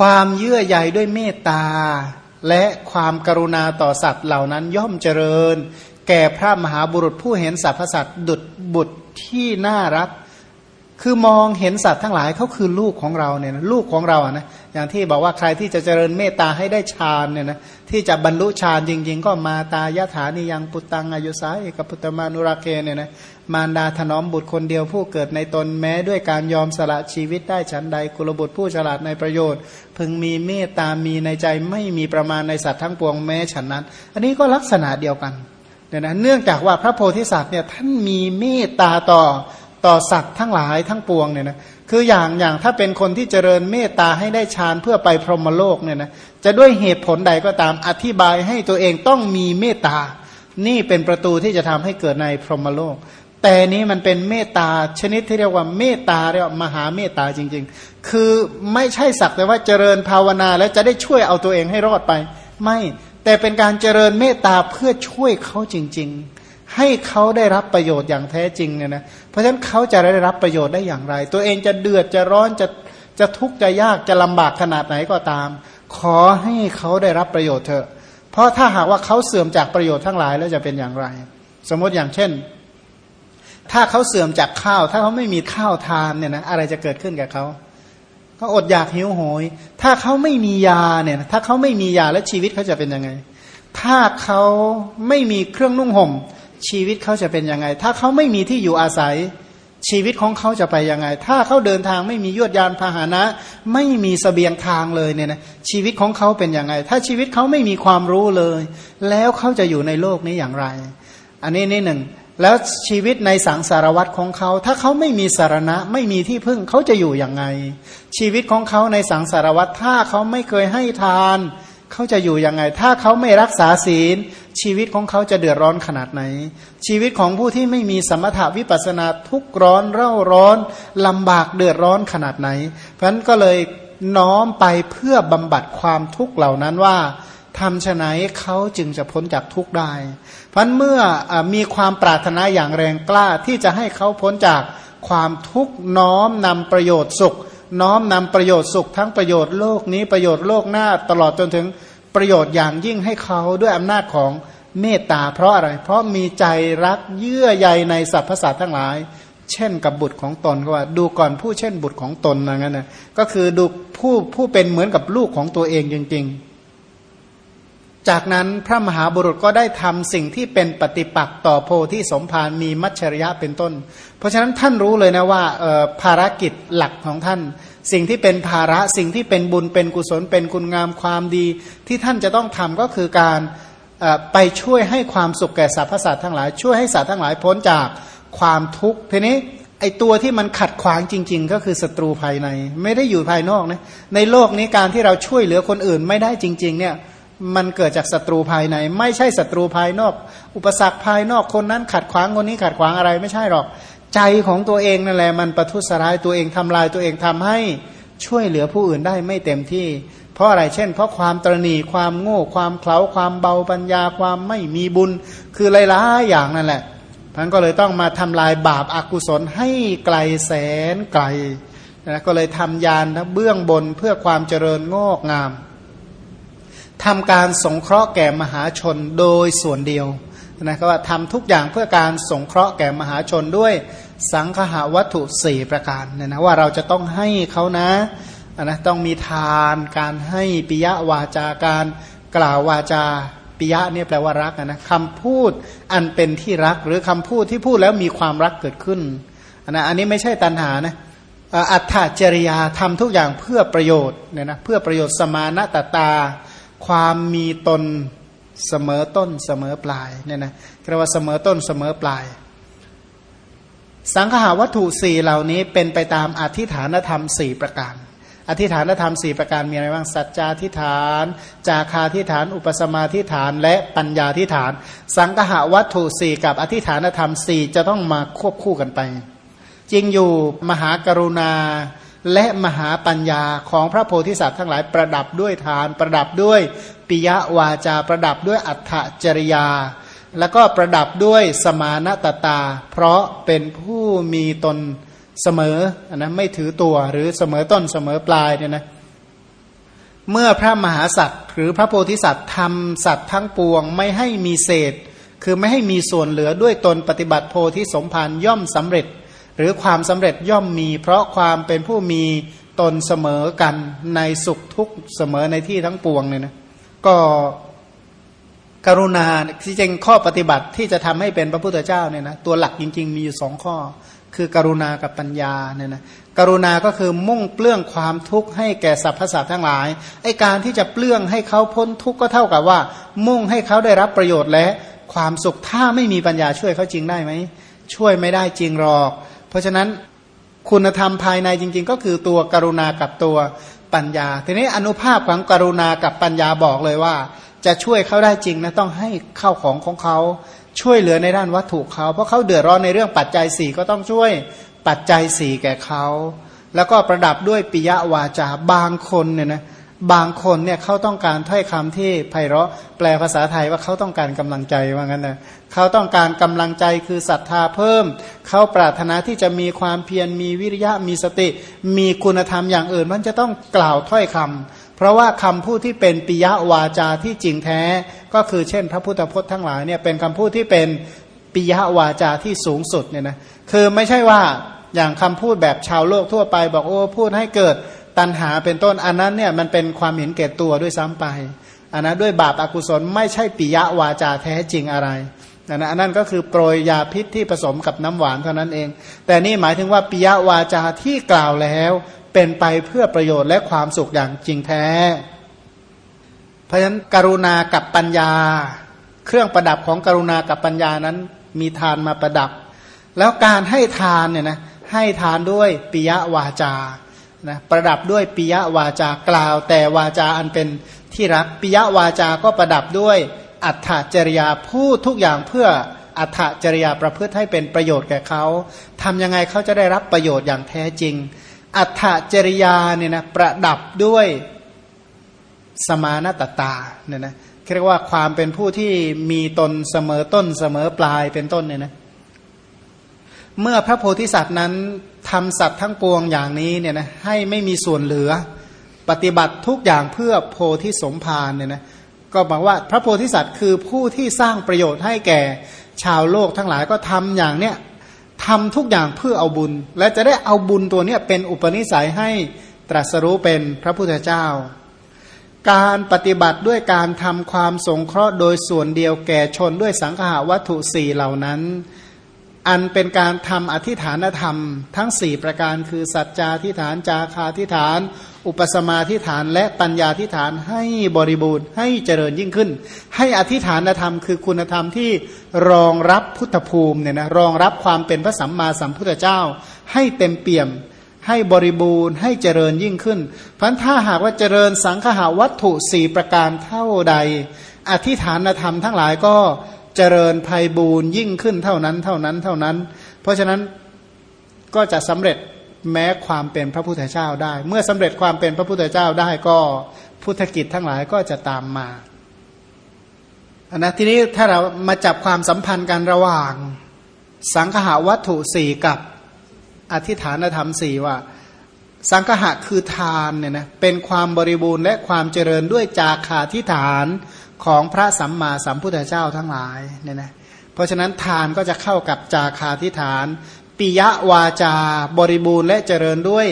ความเยื่อใยด้วยเมตตา และความกรุณาต่อสัตว์เหล่านั้นย่อมเจริญ แก่พระมหาบุรุษผู้เห็นสรรพสัตว์ดุดบุตรที่น่ารัก คือมองเห็นสัตว์ทั้งหลายเขาคือลูกของเราเนี่ยลูกของเราอะนะ อย่างที่บอกว่าใครที่จะเจริญเมตตาให้ได้ฌานเนี่ยนะที่จะบรรลุฌานจริง ๆ ก็มาตายะถานิยังปุตตังอายุสาเอกพุตตมานุราเกเนี่ยนะมารดาถนอมบุตรคนเดียวผู้เกิดในตนแม้ด้วยการยอมสละชีวิตได้ฉันใดกุลบุตรผู้ฉลาดในประโยชน์ พึงมีเมตตามีในใจไม่มีประมาณในสัตว์ทั้งปวงแม้ฉันนั้น อันนี้ก็ลักษณะเดียวกันเนี่ยนะเนื่องจากว่าพระโพธิสัตว์เนี่ยท่านมีเมตตาต่อต่อสัตว์ทั้งหลายทั้งปวงเนี่ยนะ คืออย่างอย่างถ้าเป็นคนที่เจริญเมตตาให้ได้ฌานเพื่อไปพรหมโลกเนี่ยนะจะด้วยเหตุผลใดก็ตามอธิบายให้ตัวเองต้องมีเมตตา นี่เป็นประตูที่จะทำให้เกิดในพรหมโลก แต่นี้มันเป็นเมตตาชนิดที่เรียกว่าเมตตาเรียกว่ามหาเมตตาจริง ๆ คือไม่ใช่สักแต่ว่าเจริญภาวนา แล้วจะได้ช่วยเอาตัวเองให้รอดไป ไม่แต่เป็นการเจริญเมตตาเพื่อช่วยเขาจริง ๆ ให้เขาได้รับประโยชน์อย่างแท้จริงเนี่ยนะ เพราะฉะนั้นเขาจะได้รับประโยชน์ได้อย่างไร ตัวเองจะเดือดจะร้อนจะจะทุกข์จะยากจะลำบากขนาดไหนก็ตาม ขอให้เขาได้รับประโยชน์เถอะ เพราะถ้าหากว่าเขาเสื่อมจากประโยชน์ทั้งหลายแล้วจะเป็นอย่างไร สมมติอย่างเช่น ถ้าเขาเสื่อมจากข้าว ถ้าเขาไม่มีข้าวทานเนี่ยนะอะไรจะเกิดขึ้นกับเขาเขาอดอยากหิวโหย ถ้าเขาไม่มียาเนี่ย ถ้าเขาไม่มียาแล้วชีวิตเขาจะเป็นยังไง ถ้าเขาไม่มีเครื่องนุ่งห่ม ชีวิตเขาจะเป็นยังไง ถ้าเขาไม่มีที่อยู่อาศัย ชีวิตของเขาจะไปยังไง ถ้าเขาเดินทางไม่มียวดยานพาหนะ ไม่มีสเสบียงทางเลยเนี่ยนะชีวิตของเขาเป็นยังไง ถ้าชีวิตเขาไม่มีความรู้เลย แล้วเขาจะอยู่ในโลกนี้อย่างไร อันนี้นี่หนึ่งแล้วชีวิตในสังสารวัตรของเขา ถ้าเขาไม่มีสารณะ ไม่มีที่พึ่งเขาจะอยู่อย่างไง ชีวิตของเขาในสังสารวัตรถ้าเขาไม่เคยให้ทาน เขาจะอยู่ยังไง ถ้าเขาไม่รักษาศีล ชีวิตของเขาจะเดือดร้อนขนาดไหน ชีวิตของผู้ที่ไม่มีสมถาวิปัสนาทุกร้อนเร่าร้อนลำบากเดือดร้อนขนาดไหน เพราะนั้นก็เลยน้อมไปเพื่อบำบัดความทุกข์เหล่านั้นว่าทำไหนเขาจึงจะพ้นจากทุกข์ได้ เพราะเมื่ออมีความปรารถนาอย่างแรงกล้าที่จะให้เขาพ้นจากความทุกข์น้อมนำประโยชน์สุข น้อมนำประโยชน์สุขทั้งประโยชน์โลกนี้ประโยชน์โลกหน้าตลอดจนถึงประโยชน์อย่างยิ่งให้เขาด้วยอำนาจของเมตตา เพราะอะไร เพราะมีใจรักเยื่อใยในสรรพสัตว์ทั้งหลาย เช่นกับบุตรของตนก็ว่า ดูก่อนผู้เช่นบุตรของตนนะงั้นนะก็คือดูผู้ผู้เป็นเหมือนกับลูกของตัวเองจริงๆ จากนั้นพระมหาบุรุษก็ได้ทำสิ่งที่เป็นปฏิปักษ์ต่อโพธิสมภารมีมัจฉริยะเป็นต้น เพราะฉะนั้นท่านรู้เลยนะว่าภารกิจหลักของท่าน สิ่งที่เป็นภาระสิ่งที่เป็นบุญเป็นกุศลเป็นคุณงามความดี ที่ท่านจะต้องทำก็คือการไปช่วยให้ความสุขแก่สรรพสัตว์ทั้งหลาย ช่วยให้สัตว์ทั้งหลายพ้นจากความทุกข์ทีนี้ไอตัวที่มันขัดขวางจริง ๆ ก็คือศัตรูภายใน ไม่ได้อยู่ภายนอกนะในโลกนี้การที่เราช่วยเหลือคนอื่นไม่ได้จริง ๆ เนี่ย มันเกิดจากศัตรูภายใน ไม่ใช่ศัตรูภายนอก อุปสรรคภายนอกคนนั้นขัดขวางคนนี้ขัดขวางอะไรไม่ใช่หรอก ใจของตัวเองนั่นแหละมันประทุษร้ายตัวเองทำลายตัวเองทำให้ช่วยเหลือผู้อื่นได้ไม่เต็มที่ เพราะอะไรเช่น เพราะความตรณีความโง่ ความเขลาความเบาปัญญาความไม่มีบุญ คือหลายๆอย่างนั่นแหละท่านก็เลยต้องมาทำลายบาปอากุศลให้ไกลแสนไกลนะก็เลยทำยานเบื้องบนเพื่อความเจริญงอกงาม ทำการสงเคราะห์แก่มหาชนโดยส่วนเดียวนะก็ว่าทำทุกอย่างเพื่อการสงเคราะห์แก่มหาชนด้วยสังคหาวัตถุสี่ประการเนี่ยนะว่าเราจะต้องให้เขานะนะต้องมีทานการให้ปิยวาจาการกล่าววาจาปิยะเนี่ยแปลว่ารักนะคำพูดอันเป็นที่รักหรือคำพูดที่พูดแล้วมีความรักเกิดขึ้นนะอันนี้ไม่ใช่ตัณหานะอัตถจริยาทำทุกอย่างเพื่อประโยชน์เนี่ยนะเพื่อประโยชน์สมานะตตา ความมีตนเสมอต้นเสมอปลายเนี่ยนะเรียกว่าเสมอต้นเสมอปลาย สังขาวัตถุสี่เหล่านี้เป็นไปตามอธิฐานธรรมสี่ประการ อธิฐานธรรมสี่ประการมีอะไรบ้าง สัจจาทิฐาน จาคาทิฐาน อุปสมาทิฐาน และปัญญาทิฐาน สังขาวัตถุสี่กับอธิฐานธรรมสี่จะต้องมาควบคู่กันไป จริงอยู่มหากรุณา และมหาปัญญาของพระโพธิสัตว์ทั้งหลายประดับด้วยทาน ประดับด้วยปิยวาจา ประดับด้วยอัฏฐจริยา แล้วก็ประดับด้วยสมานตตา เพราะเป็นผู้มีตนเสมอนะไม่ถือตัวหรือเสมอต้นเสมอปลายเนี่ยนะเมื่อพระมหาสัตว์หรือพระโพธิสัตว์ทำสัตว์ทั้งปวงไม่ให้มีเศษ คือไม่ให้มีส่วนเหลือด้วยตนปฏิบัติโพธิสมภารย่อมสำเร็จ หรือความสำเร็จย่อมมี เพราะความเป็นผู้มีตนเสมอกันในสุขทุกเสมอในที่ทั้งปวงเนี่ยนะก็กรุณาที่จริงข้อปฏิบัติที่จะทำให้เป็นพระพุทธเจ้าเนี่ยนะตัวหลักจริง ๆ มีอยู่สองข้อ คือกรุณากับปัญญาเนี่ยนะกรุณาก็คือมุ่งเปลื้องความทุกข์ให้แก่สรรพสัตว์ทั้งหลายไอการที่จะเปลื้องให้เขาพ้นทุกข์ก็เท่ากับว่า มุ่งให้เขาได้รับประโยชน์และความสุขถ้าไม่มีปัญญาช่วยเขาจริงได้ไหมช่วยไม่ได้จริงหรอก เพราะฉะนั้นคุณธรรมภายในจริง ๆ ก็คือตัวกรุณากับตัวปัญญา ทีนี้อนุภาพของกรุณากับปัญญาบอกเลยว่า จะช่วยเขาได้จริงนะต้องให้เข้าของของเขาช่วยเหลือในด้านวัตถุเขาเพราะเขาเดือดร้อนในเรื่องปัจจัยสี่ก็ต้องช่วยปัจจัยสี่แก่เขาแล้วก็ประดับด้วยปิยวาจาบางคนเนี่ยนะ บางคนเนี่ยเขาต้องการถ้อยคำที่ไพเราะแปลภาษาไทยว่าเขาต้องการกำลังใจว่างั้นนะเขาต้องการกำลังใจคือศรัทธาเพิ่ม เขาปรารถนาที่จะมีความเพียรมีวิริยะมีสติ มีคุณธรรมอย่างอื่น มันจะต้องกล่าวถ้อยคำเพราะว่าคำพูดที่เป็นปิยวาจาที่จริงแท้ ก็คือเช่น พระพุทธพจน์ทั้งหลายเนี่ยเป็นคำพูดที่เป็นปิยวาจาที่สูงสุดเนี่ยนะคือไม่ใช่ว่าอย่างคำพูดแบบชาวโลกทั่วไป บอกโอ้พูดให้เกิด ตัณหาเป็นต้นอันนั้นเนี่ยมันเป็นความเห็นแก่ตัวด้วยซ้ำไปอันนั้นด้วยบาปอากุศลไม่ใช่ปิยวาจาแท้จริงอะไรนะอันนั้นก็คือโปรยยาพิษที่ผสมกับน้ำหวานเท่านั้นเอง แต่นี่หมายถึงว่าปิยวาจาที่กล่าวแล้วเป็นไปเพื่อประโยชน์และความสุขอย่างจริงแท้ เพราะฉะนั้นกรุณากับปัญญา เครื่องประดับของกรุณากับปัญญานั้นมีทานมาประดับ แล้วการให้ทานเนี่ยนะให้ทานด้วยปิยวาจา นะประดับด้วยปิยวาจากล่าว แต่วาจาอันเป็นที่รักปิยวาจาก็ประดับด้วยอัตถจริยาพูดทุกอย่างเพื่ออัตถจริยาประพฤติให้เป็นประโยชน์แก่เขาทำยังไงเขาจะได้รับประโยชน์อย่างแท้จริง อัตถจริยาเนี่ยนะประดับด้วยสมานตตาเนี่ยนะเรียกว่าความเป็นผู้ที่มีตนเสมอต้นเสมอปลายเป็นต้นเนี่ยนะ เมื่อพระโพธิสัตว์นั้นทำสัตว์ทั้งปวงอย่างนี้เนี่ยนะให้ไม่มีส่วนเหลือ ปฏิบัติทุกอย่างเพื่อโพธิสมภารเนี่ยนะก็บอกว่าพระโพธิสัตว์คือผู้ที่สร้างประโยชน์ให้แก่ชาวโลกทั้งหลายก็ทำอย่างเนี้ยทำทุกอย่างเพื่อเอาบุญ และจะได้เอาบุญตัวเนี้ยเป็นอุปนิสัยให้ตรัสรู้เป็นพระพุทธเจ้า การปฏิบัติด้วยการทำความสงเคราะห์โดยส่วนเดียวแก่ชนด้วยสังขาวัตถุสี่เหล่านั้น อันเป็นการทำอธิฐานธรรม ทั้งสี่ประการคือสัจจาทิฐานจาคาทิฐาน อุปสมาทิฐานและปัญญาทิฐานให้บริบูรณ์ให้เจริญยิ่งขึ้น ให้อธิฐานธรรม คือคุณธรรมที่รองรับพุทธภูมิเนี่ยนะรองรับความเป็นพระสัมมาสัมพุทธเจ้า ให้เต็มเปี่ยม ให้บริบูรณ์ ให้เจริญยิ่งขึ้นพันถ้าหากว่าเจริญสังขาวัตถุสี่ประการเท่าใด อธิฐานธรรมทั้งหลายก็เจริญภัยบูรยิ่งขึ้นเท่านั้นเท่านั้นเท่านั้น เพราะฉะนั้นก็จะสำเร็จแม้ความเป็นพระพุทธเจ้าได้ เมื่อสำเร็จความเป็นพระพุทธเจ้าได้ก็พุทธกิจทั้งหลายก็จะตามมาอันนะทีนี้ถ้าเรามาจับความสัมพันธ์กันระหว่าง สังคหาวัตถุสี่กับอธิฐานธรรมสี่ว่า สังคหะคือทานเนี่ยนะเป็นความบริบูรณ์และความเจริญด้วยจาขาทิฐาน ของพระสัมมาสัมพุทธเจ้าทั้งหลายเนี่ยนะเพราะฉะนั้นทานก็จะเข้ากับจาคาทิฐานปิยวาจาบริบูรณ์และเจริญด้วย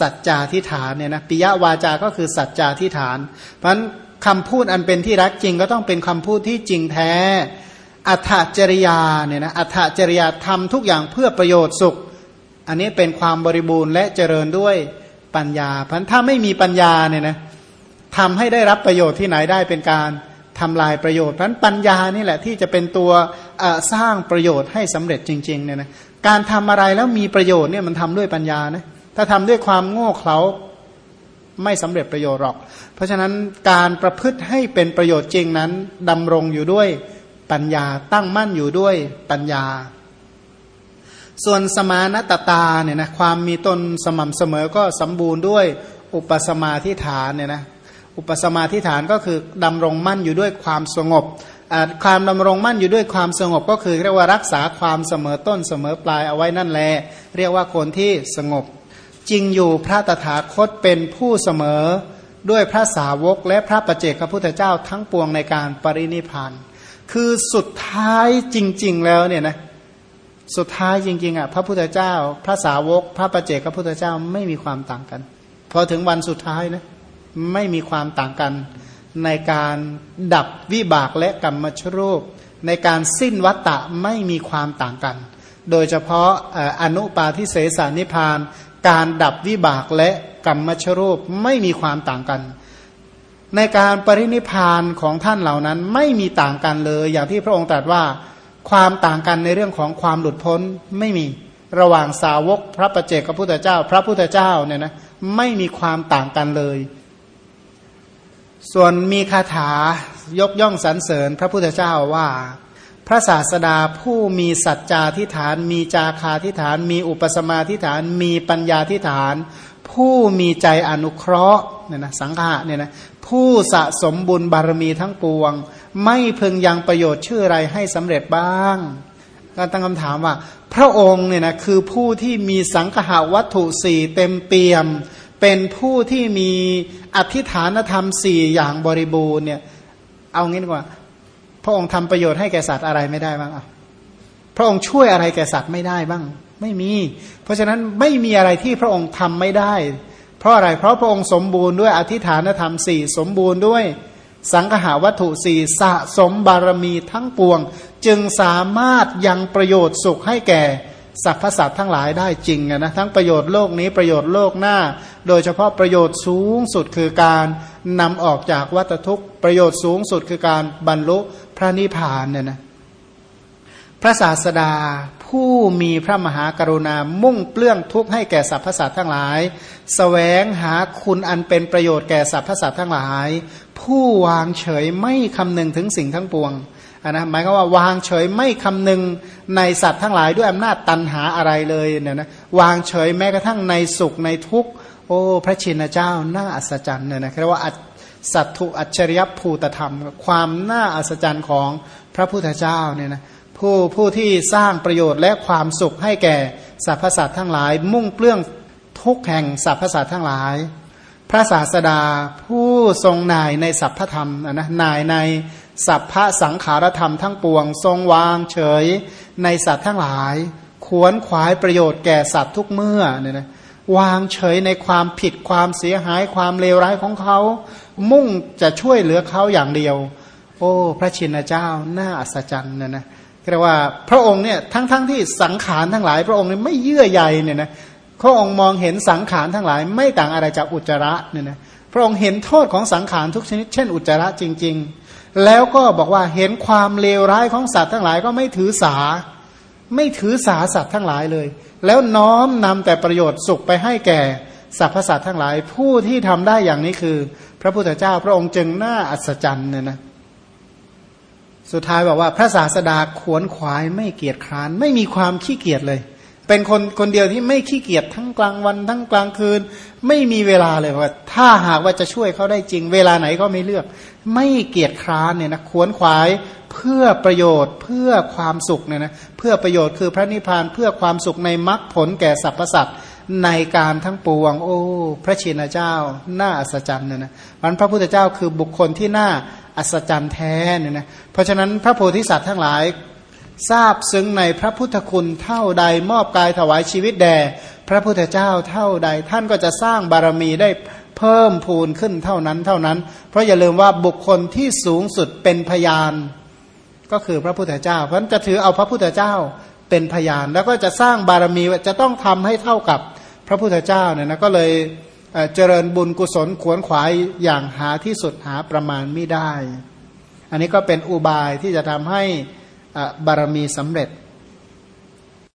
สัจจาทิฐานเนี่ยนะปิยวาจาก็คือสัจจาทิฐาน เพราะฉะนั้นคำพูดอันเป็นที่รักจริงก็ต้องเป็นคำพูดที่จริงแท้ อัตจริยาเนี่ยนะอัตจริยาทำทุกอย่างเพื่อประโยชน์สุข อันนี้เป็นความบริบูรณ์และเจริญด้วยปัญญาเพราะถ้าไม่มีปัญญาเนี่ยนะทำให้ได้รับประโยชน์ที่ไหนได้เป็นการ ทำลายประโยชน์เพราะปัญญานี่แหละที่จะเป็นตัวสร้างประโยชน์ให้สำเร็จจริงๆเนี่ยนะการทำอะไรแล้วมีประโยชน์เนี่ยมันทำด้วยปัญญานะถ้าทำด้วยความโง่เขลาไม่สำเร็จประโยชน์หรอก เพราะฉะนั้นการประพฤติให้เป็นประโยชน์จริงนั้นดำรงอยู่ด้วยปัญญาตั้งมั่นอยู่ด้วยปัญญา ส่วนสมานตตาเนี่ยนะความมีตนสม่ำเสมอก็สมบูรณ์ด้วยอุปสมาธิฐานเนี่ยนะ อุปสมาธิฐานก็คือดำรงมั่นอยู่ด้วยความสงบความดำรงมั่นอยู่ด้วยความสงบก็คือเรียกว่ารักษาความเสมอต้นเสมอปลายเอาไว้นั่นแหละเรียกว่าคนที่สงบ จริงอยู่พระตถาคตเป็นผู้เสมอด้วยพระสาวกและพระประเจกพระพุทธเจ้าทั้งปวงในการปรินิพานคือสุดท้ายจริง ๆ แล้วเนี่ยนะสุดท้ายจริง ๆอะพระพุทธเจ้า พระสาวก พระประเจกพระพุทธเจ้าไม่มีความต่างกันพอถึงวันสุดท้ายนะ ไม่มีความต่างกัน ในการดับวิบากและกรรมชรูป ในการสิ้นวัตตะไม่มีความต่างกัน โดยเฉพาะอนุปาทิเสสานิพาน การดับวิบากและกรรมชรูปไม่มีความต่างกัน ในการปรินิพานของท่านเหล่านั้นไม่มีต่างกันเลย อย่างที่พระองค์ตรัสว่าความต่างกันในเรื่องของความหลุดพ้นไม่มีระหว่างสาวกพระประเจกพระพุทธเจ้า พระพุทธเจ้าเนี่ยนะไม่มีความต่างกันเลย ส่วนมีคาถายกย่องสรรเสริญพระพุทธเจ้าว่า พระศาสดาผู้มีสัจจาทิฐาน มีจาคาทิฐาน มีอุปสมาทิฐาน มีปัญญาทิฐาน ผู้มีใจอนุเคราะห์เนี่ยนะสังฆะเนี่ยนะผู้สะสมบุญบารมีทั้งปวง ไม่พึงยังประโยชน์ชื่ออะไรให้สำเร็จบ้างก็ตั้งคำถามว่า พระองค์เนี่ยนะคือผู้ที่มีสังหาวัตถุสี่เต็มเปี่ยม เป็นผู้ที่มีอธิฐานธรรมสี่อย่างบริบูรณ์เนี่ย เอางี้ดีกว่า พระองค์ทำประโยชน์ให้แก่สัตว์อะไรไม่ได้บ้างอะพระองค์ช่วยอะไรแก่สัตว์ไม่ได้บ้าง ไม่มี เพราะฉะนั้นไม่มีอะไรที่พระองค์ทำไม่ได้ เพราะอะไร เพราะพระองค์สมบูรณ์ด้วยอธิฐานธรรมสี่สมบูรณ์ด้วยสังหาวัตถุสี่สะสมบารมีทั้งปวง จึงสามารถยังประโยชน์สุขให้แก่สรรพสัตว์ทั้งหลายได้จริงนะทั้งประโยชน์โลกนี้ประโยชน์โลกหน้า โดยเฉพาะประโยชน์สูงสุดคือการนำออกจากวัฏทุกข์ประโยชน์สูงสุดคือการบรรลุพระนิพพานเนี่ยนะพระศาสดาผู้มีพระมหากรุณามุ่งเปลื้องทุกข์ให้แก่สรรพสัตว์ทั้งหลายสแสวงหาคุณอันเป็นประโยชน์แก่สรรพสัตว์ทั้งหลาย ผู้วางเฉยไม่คำนึงถึงสิ่งทั้งปวงนนะหมายก็ว่าวางเฉยไม่คำนึงในสัตว์ทั้งหลายด้วยอำนาจตันหาอะไรเลยเนี่ยนะวางเฉยแม้กระทั่งในสุขในทุกข์ โอ้พระชินเจ้าน่าอัศจรรย์เนี่ยนะเรียกว่าสัตถุอัจฉริยภูตธรรม ความน่าอัศจรรย์ของพระพุทธเจ้าเนี่ยนะผู้ผู้ที่สร้างประโยชน์และความสุขให้แก่สรรพสัตว์ทั้งหลาย มุ่งเปลื้องทุกแห่งสรรพสัตว์ทั้งหลาย พระศาสดาผู้ทรงนายในสัพพธรรมนะนายในสัพพสังขารธรรมทั้งปวง ทรงวางเฉยในสัตว์ทั้งหลายขวนขวายประโยชน์แก่สัตว์ทุกเมื่อเนี่ยนะ วางเฉยในความผิดความเสียหายความเลวร้ายของเขา มุ่งจะช่วยเหลือเขาอย่างเดียว โอ้ พระชินเจ้าน่าอัศจรรย์เนี่ยนะเรียกว่าพระองค์เนี่ยทั้งๆทที่สังขารทั้งหลาย พระองค์เนี่ยไม่เยื่อใยเนี่ยนะพระองค์มองเห็นสังขารทั้งหลาย ไม่ต่างอะไรจากอุจจาระเนี่ยนะพระองค์เห็นโทษของสังขารทุกชนิด เช่น อุจจาระจริง ๆ แล้วก็บอกว่าเห็นความเลวร้ายของสัตว์ทั้งหลายก็ไม่ถือสา ไม่ถือสาสัตว์ทั้งหลายเลย แล้วน้อมนำแต่ประโยชน์สุขไปให้แก่สรรพสัตว์ทั้งหลาย ผู้ที่ทำได้อย่างนี้คือ พระพุทธเจ้าพระองค์จึงน่าอัศจรรย์เนี่ยนะสุดท้ายบอกว่าพระศาสดาขวนขวายไม่เกียจคร้าน ไม่มีความขี้เกียจเลย เป็นคนคนเดียวที่ไม่ขี้เกียจทั้งกลางวันทั้งกลางคืน ไม่มีเวลาเลยว่า ถ้าหากว่าจะช่วยเขาได้จริง เวลาไหนก็ไม่เลือก ไม่เกียจคร้านเนี่ยนะขวนขวายเพื่อประโยชน์เพื่อความสุขเนี่ยนะเพื่อประโยชน์คือพระนิพพานเพื่อความสุขในมรรคผลแก่สรรพสัตว์ในการทั้งปวง โอ้ พระชินเจ้า น่าอัศจรรย์เนี่ยนะมันพระพุทธเจ้าคือบุคคลที่น่าอัศจรรย์แท้เนี่ยนะเพราะฉะนั้นพระโพธิสัตว์ทั้งหลาย ทราบซึ้งในพระพุทธคุณเท่าใดมอบกายถวายชีวิตแด่พระพุทธเจ้าเท่าใด ท่านก็จะสร้างบารมีได้เพิ่มพูนขึ้นเท่านั้นเท่านั้น เพราะอย่าลืมว่าบุคคลที่สูงสุดเป็นพยาน ก็คือพระพุทธเจ้า เพราะนั้นจะถือเอาพระพุทธเจ้าเป็นพยาน แล้วก็จะสร้างบารมีจะต้องทำให้เท่ากับพระพุทธเจ้าเนี่ยนะก็เลยเจริญบุญกุศลขวนขวายอย่างหาที่สุดหาประมาณไม่ได้ อันนี้ก็เป็นอุบายที่จะทำให้ บารมีสำเร็จ